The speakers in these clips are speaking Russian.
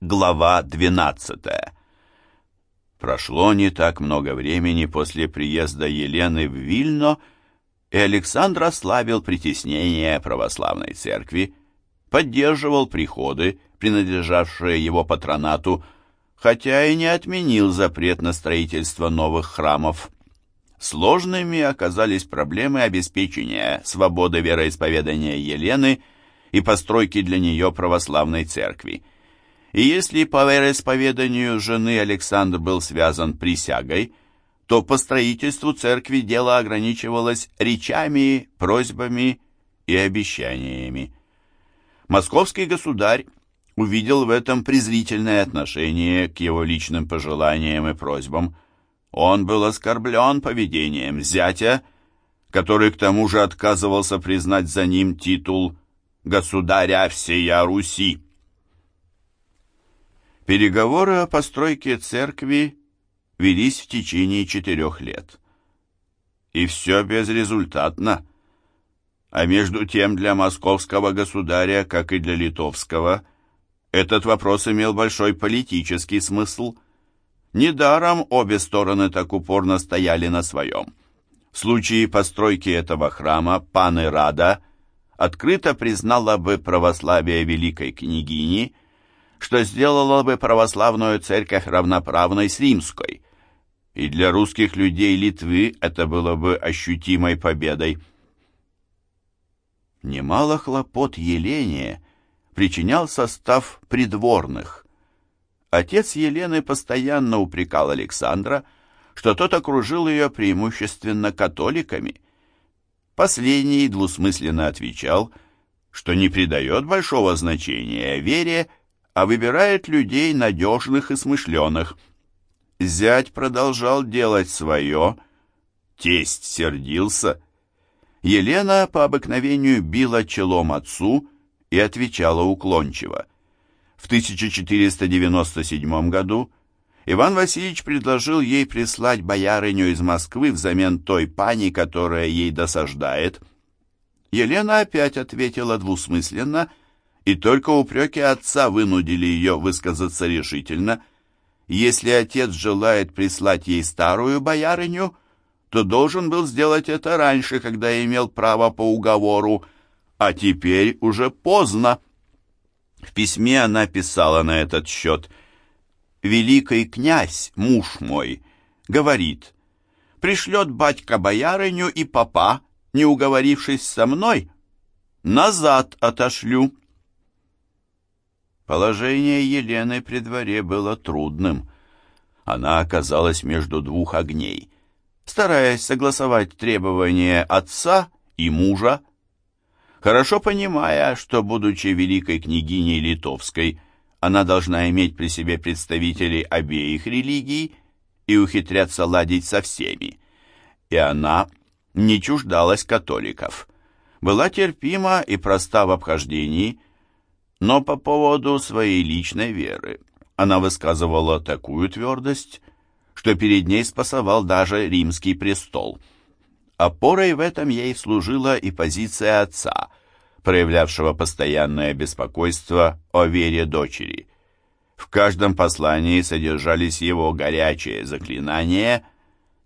Глава 12. Прошло не так много времени после приезда Елены в Вильно, и Александр ослабил притеснение православной церкви, поддерживал приходы, принадлежавшие его патронату, хотя и не отменил запрет на строительство новых храмов. Сложными оказались проблемы обеспечения свободы вероисповедания Елены и постройки для нее православной церкви. И если по вероисповеданию жены Александр был связан присягой, то по строительству церкви дело ограничивалось речами, просьбами и обещаниями. Московский государь увидел в этом презрительное отношение к его личным пожеланиям и просьбам – он был оскорблен поведением зятя, который к тому же отказывался признать за ним титул «Государя всея Руси». Переговоры о постройке церкви велись в течение четырех лет. И все безрезультатно. А между тем для московского государя, как и для литовского, этот вопрос имел большой политический смысл – Недаром обе стороны так упорно стояли на своем. В случае постройки этого храма паны Рада открыто признала бы православие великой княгини, что сделало бы православную церковь равноправной с римской, и для русских людей Литвы это было бы ощутимой победой. Немало хлопот Елене причинял состав придворных. Отец Елены постоянно упрекал Александра, что тот окружил ее преимущественно католиками. Последний двусмысленно отвечал, что не придает большого значения вере, а выбирает людей надежных и смышленых. Зять продолжал делать свое, тесть сердился. Елена по обыкновению била челом отцу и отвечала уклончиво. В 1497 году Иван Васильевич предложил ей прислать боярыню из Москвы взамен той пани, которая ей досаждает. Елена опять ответила двусмысленно, и только упреки отца вынудили ее высказаться решительно. Если отец желает прислать ей старую боярыню, то должен был сделать это раньше, когда имел право по уговору, а теперь уже поздно. В письме она писала на этот счет «Великий князь, муж мой, говорит, пришлет батька боярыню и папа, не уговорившись со мной, назад отошлю». Положение Елены при дворе было трудным. Она оказалась между двух огней, стараясь согласовать требования отца и мужа, хорошо понимая, что, будучи великой княгиней литовской, она должна иметь при себе представителей обеих религий и ухитряться ладить со всеми. И она не чуждалась католиков, была терпима и проста в обхождении, но по поводу своей личной веры она высказывала такую твердость, что перед ней спасовал даже римский престол – Опорой в этом ей служила и позиция отца, проявлявшего постоянное беспокойство о вере дочери. В каждом послании содержались его горячие заклинания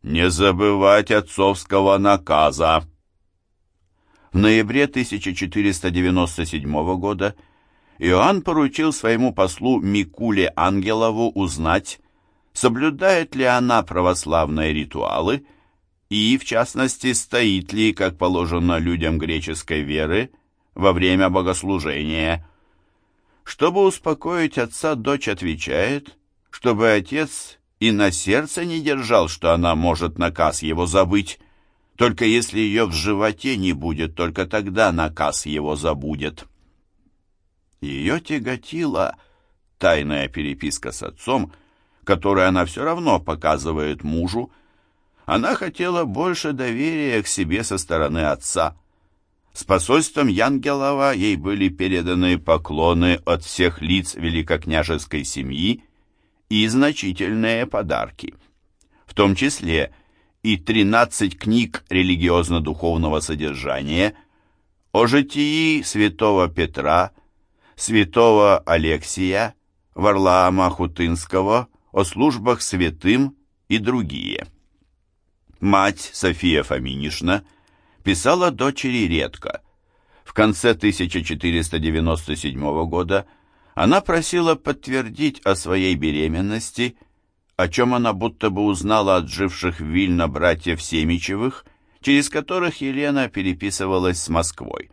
«Не забывать отцовского наказа». В ноябре 1497 года Иоанн поручил своему послу Микуле Ангелову узнать, соблюдает ли она православные ритуалы – и, в частности, стоит ли, как положено людям греческой веры, во время богослужения. Чтобы успокоить отца, дочь отвечает, чтобы отец и на сердце не держал, что она может наказ его забыть, только если ее в животе не будет, только тогда наказ его забудет. Ее тяготила тайная переписка с отцом, которую она все равно показывает мужу, она хотела больше доверия к себе со стороны отца. С посольством Янгелова ей были переданы поклоны от всех лиц великокняжеской семьи и значительные подарки, в том числе и 13 книг религиозно-духовного содержания о житии святого Петра, святого Алексия, Варлаама Хутынского о службах святым и другие. Мать София Фоминишна писала дочери редко. В конце 1497 года она просила подтвердить о своей беременности, о чем она будто бы узнала от живших в Вильно братьев Семичевых, через которых Елена переписывалась с Москвой.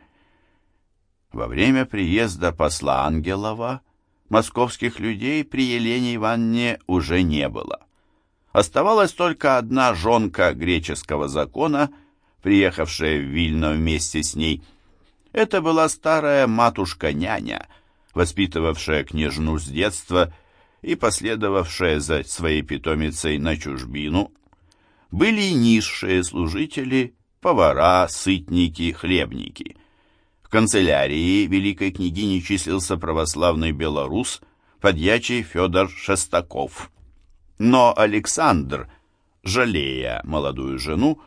Во время приезда посла Ангелова московских людей при Елене Ивановне уже не было. Оставалась только одна жонка греческого закона, приехавшая в Вильно вместе с ней. Это была старая матушка-няня, воспитывавшая княжну с детства и последовавшая за своей питомицей на чужбину. Были низшие служители, повара, сытники, хлебники. Канцелярии великой княгини числился православный белорус, подьячий Федор Шестаков. Но Александр, жалея молодую жену,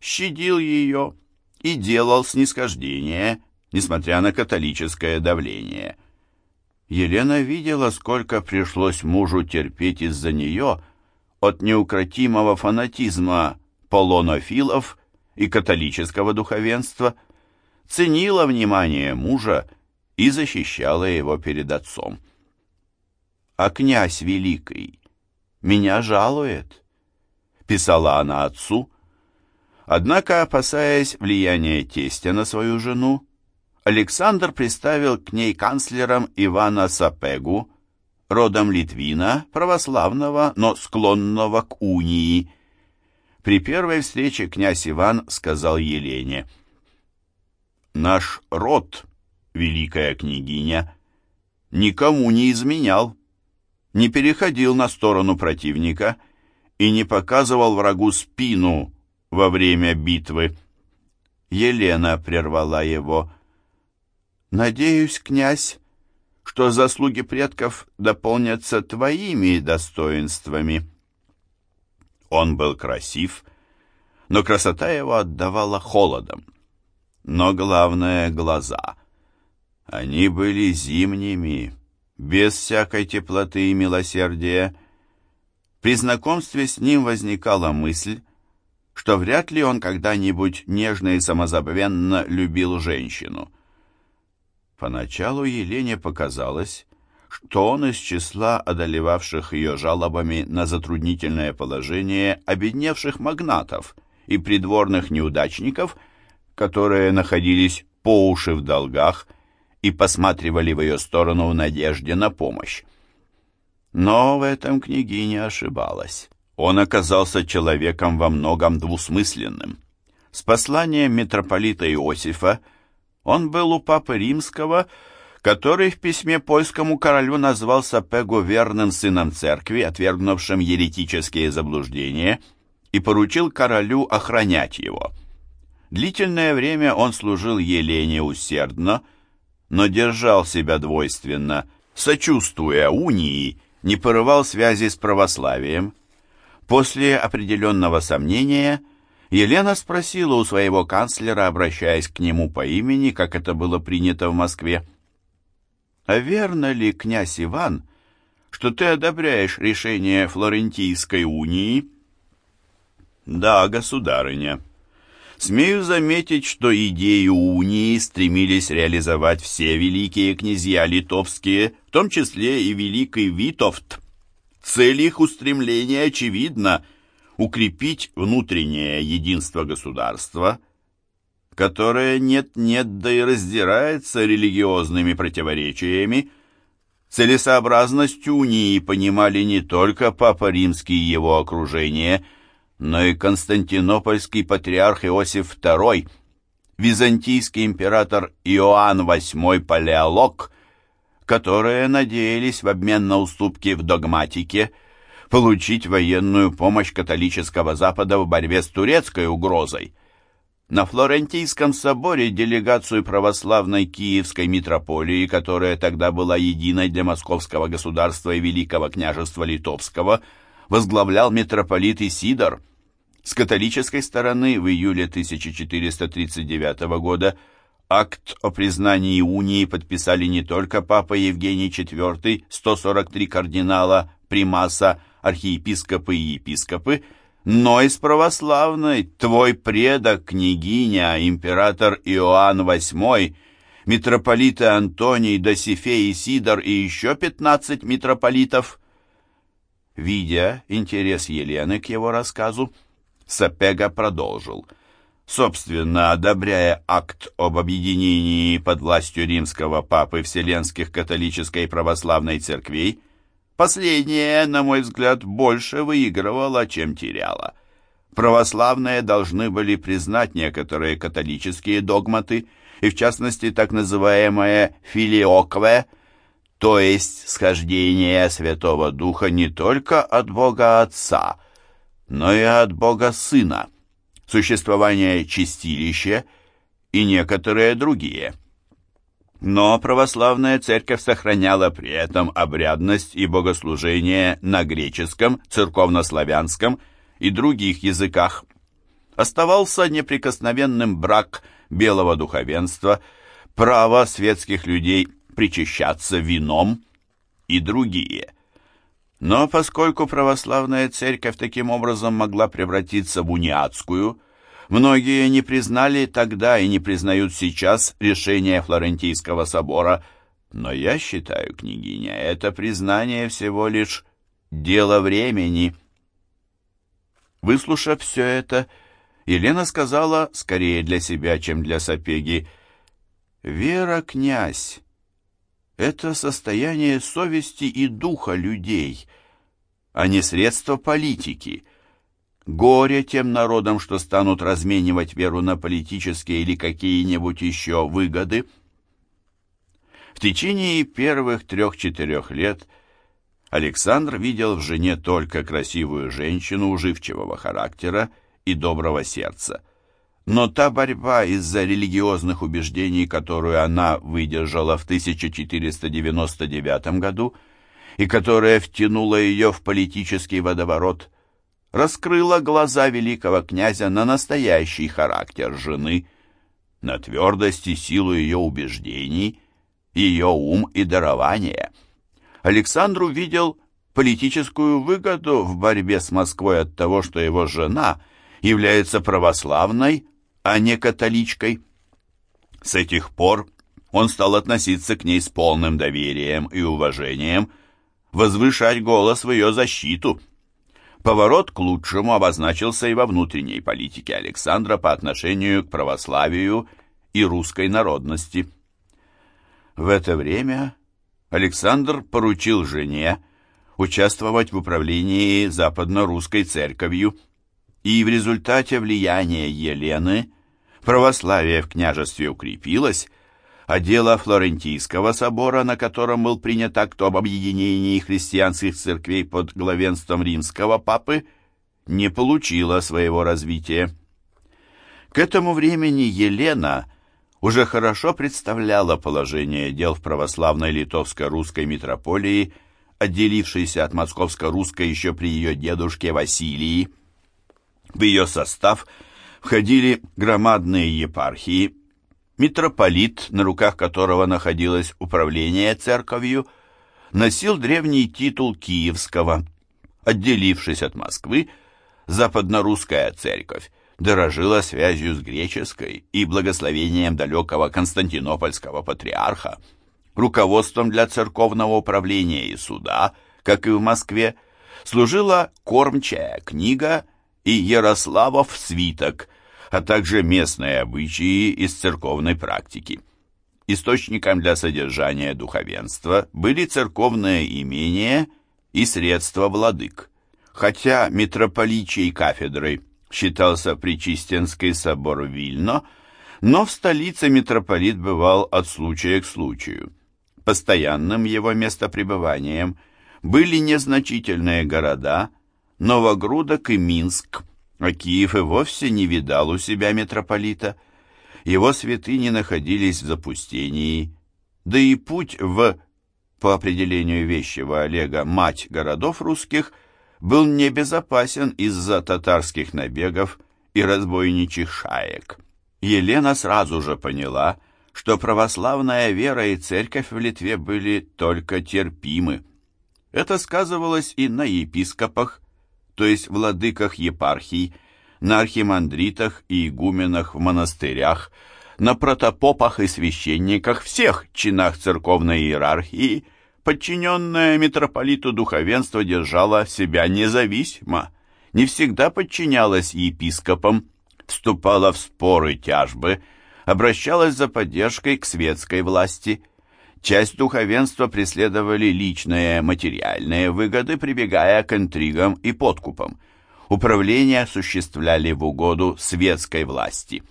щадил ее и делал снисхождение, несмотря на католическое давление. Елена видела, сколько пришлось мужу терпеть из-за нее от неукротимого фанатизма полонофилов и католического духовенства – ценила внимание мужа и защищала его перед отцом. «А князь великий меня жалует», — писала она отцу. Однако, опасаясь влияния тестя на свою жену, Александр приставил к ней канцлером Ивана Сапегу, родом Литвина, православного, но склонного к унии. При первой встрече князь Иван сказал Елене — Наш род, великая княгиня, никому не изменял, не переходил на сторону противника и не показывал врагу спину во время битвы. Елена прервала его. «Надеюсь, князь, что заслуги предков дополнятся твоими достоинствами». Он был красив, но красота его отдавала холодом но главное — глаза. Они были зимними, без всякой теплоты и милосердия. При знакомстве с ним возникала мысль, что вряд ли он когда-нибудь нежно и самозабвенно любил женщину. Поначалу Елене показалось, что он из числа одолевавших ее жалобами на затруднительное положение обедневших магнатов и придворных неудачников – которые находились по уши в долгах и посматривали в ее сторону в надежде на помощь. Но в этом княгиня ошибалась. Он оказался человеком во многом двусмысленным. С посланием митрополита Иосифа он был у папы римского, который в письме польскому королю назвал Сапегу верным сыном церкви, отвергнувшим еретические заблуждения, и поручил королю охранять его. Длительное время он служил Елене усердно, но держал себя двойственно, сочувствуя унии, не порывал связи с православием. После определенного сомнения Елена спросила у своего канцлера, обращаясь к нему по имени, как это было принято в Москве, «А верно ли, князь Иван, что ты одобряешь решение Флорентийской унии?» «Да, государыня», Смею заметить, что идею унии стремились реализовать все великие князья литовские, в том числе и великий Витовт. Цель их устремления очевидна – укрепить внутреннее единство государства, которое нет-нет, да и раздирается религиозными противоречиями, Целесообразность унии понимали не только Папа Римский и его окружение – но и константинопольский патриарх Иосиф II, византийский император Иоанн VIII Палеолог, которые надеялись в обмен на уступки в догматике получить военную помощь католического Запада в борьбе с турецкой угрозой. На Флорентийском соборе делегацию православной Киевской митрополии, которая тогда была единой для московского государства и Великого княжества Литовского, возглавлял митрополит Исидор – с католической стороны в июле 1439 года Акт о признании унии подписали не только папа Евгений IV, 143 кардинала, примаса, архиепископы и епископы, но из православной твой предок, княгиня, император Иоанн VIII, митрополиты Антоний, Досифей и Сидор и еще пятнадцать митрополитов. Видя интерес Елены к его рассказу, Сапега продолжил. Собственно, одобряя акт об объединении под властью римского папы Вселенских католической и православной церквей, последняя, на мой взгляд, больше выигрывала, чем теряла. Православные должны были признать некоторые католические догматы, и в частности так называемое «филиокве», то есть схождение Святого Духа не только от Бога Отца, но и от Бога Сына, существование чистилища и некоторые другие. Но православная церковь сохраняла при этом обрядность и богослужение на греческом, церковнославянском и других языках. Оставался неприкосновенным брак белого духовенства, право светских людей причащаться вином и другие – но поскольку православная церковь таким образом могла превратиться в униатскую, многие не признали тогда и не признают сейчас решение Флорентийского собора, но я считаю, княгиня, это признание всего лишь дело времени. Выслушав все это, Елена сказала, скорее для себя, чем для Сапеги, «Вера, князь, это состояние совести и духа людей, а не средство политики. Горе тем народам, что станут разменивать веру на политические или какие-нибудь еще выгоды. В течение первых трех-четырех лет Александр видел в жене только красивую женщину уживчивого характера и доброго сердца. Но та борьба из-за религиозных убеждений, которую она выдержала в 1499 году и которая втянула ее в политический водоворот, раскрыла глаза великого князя на настоящий характер жены, на твердость и силу ее убеждений, ее ум и дарование. Александр увидел политическую выгоду в борьбе с Москвой от того, что его жена является православной, а не католичкой. С этих пор он стал относиться к ней с полным доверием и уважением, возвышать голос в ее защиту. Поворот к лучшему обозначился и во внутренней политике Александра по отношению к православию и русской народности. В это время Александр поручил жене участвовать в управлении западно-русской церковью, и в результате влияния Елены православие в княжестве укрепилось, а дело Флорентийского собора, на котором был принят акт об объединении христианских церквей под главенством римского папы, не получило своего развития. К этому времени Елена уже хорошо представляла положение дел в православной литовско-русской митрополии, отделившейся от московско-русской еще при ее дедушке Василии. В ее состав входили громадные епархии, митрополит, на руках которого находилось управление церковью, носил древний титул Киевского. Отделившись от Москвы, западно-русская церковь дорожила связью с греческой и благословением далекого константинопольского патриарха. Руководством для церковного управления и суда, как и в Москве, служила кормчая книга и Ярославов свиток, а также местные обычаи из церковной практики. Источником для содержания духовенства были церковные имения и средства владык. Хотя митрополичий кафедрой считался Причистенский собор Вильно, но в столице митрополит бывал от случая к случаю. Постоянным его местопребыванием были незначительные города – Новогрудок и Минск, а Киев и вовсе не видал у себя митрополита. Его святыни находились в запустении, да и путь в, по определению вещего Олега, мать городов русских, был небезопасен из-за татарских набегов и разбойничьих шаек. Елена сразу же поняла, что православная вера и церковь в Литве были только терпимы. Это сказывалось и на епископах, то есть владыках епархий, на архимандритах и игуменах в монастырях, на протопопах и священниках, всех чинах церковной иерархии, подчиненное митрополиту духовенство держало себя независимо, не всегда подчинялось епископам, вступала в споры тяжбы, обращалась за поддержкой к светской власти. Часть духовенства преследовали личные материальные выгоды, прибегая к интригам и подкупам. Управление осуществляли в угоду светской власти.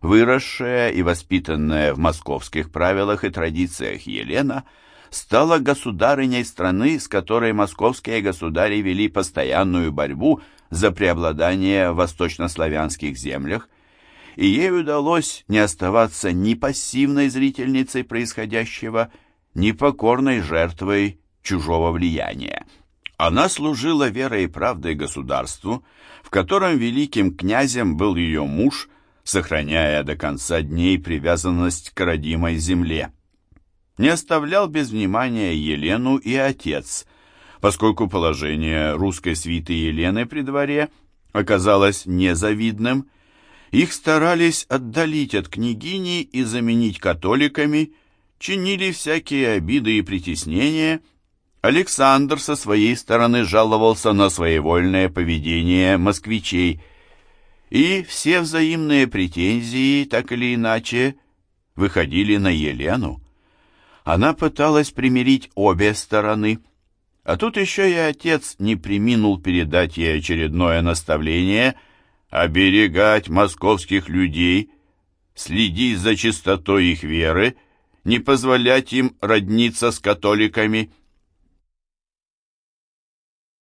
Выросшая и воспитанная в московских правилах и традициях Елена стала государыней страны, с которой московские государи вели постоянную борьбу за преобладание в восточнославянских землях, и ей удалось не оставаться ни пассивной зрительницей происходящего, ни покорной жертвой чужого влияния. Она служила верой и правдой государству, в котором великим князем был ее муж, сохраняя до конца дней привязанность к родимой земле. Не оставлял без внимания Елену и отец, поскольку положение русской свиты Елены при дворе оказалось незавидным, их старались отдалить от княгини и заменить католиками, чинили всякие обиды и притеснения. Александр со своей стороны жаловался на своевольное поведение москвичей, и все взаимные претензии, так или иначе, выходили на Елену. Она пыталась примирить обе стороны, а тут еще и отец не приминул передать ей очередное наставление – оберегать московских людей, следить за чистотой их веры, не позволять им родниться с католиками –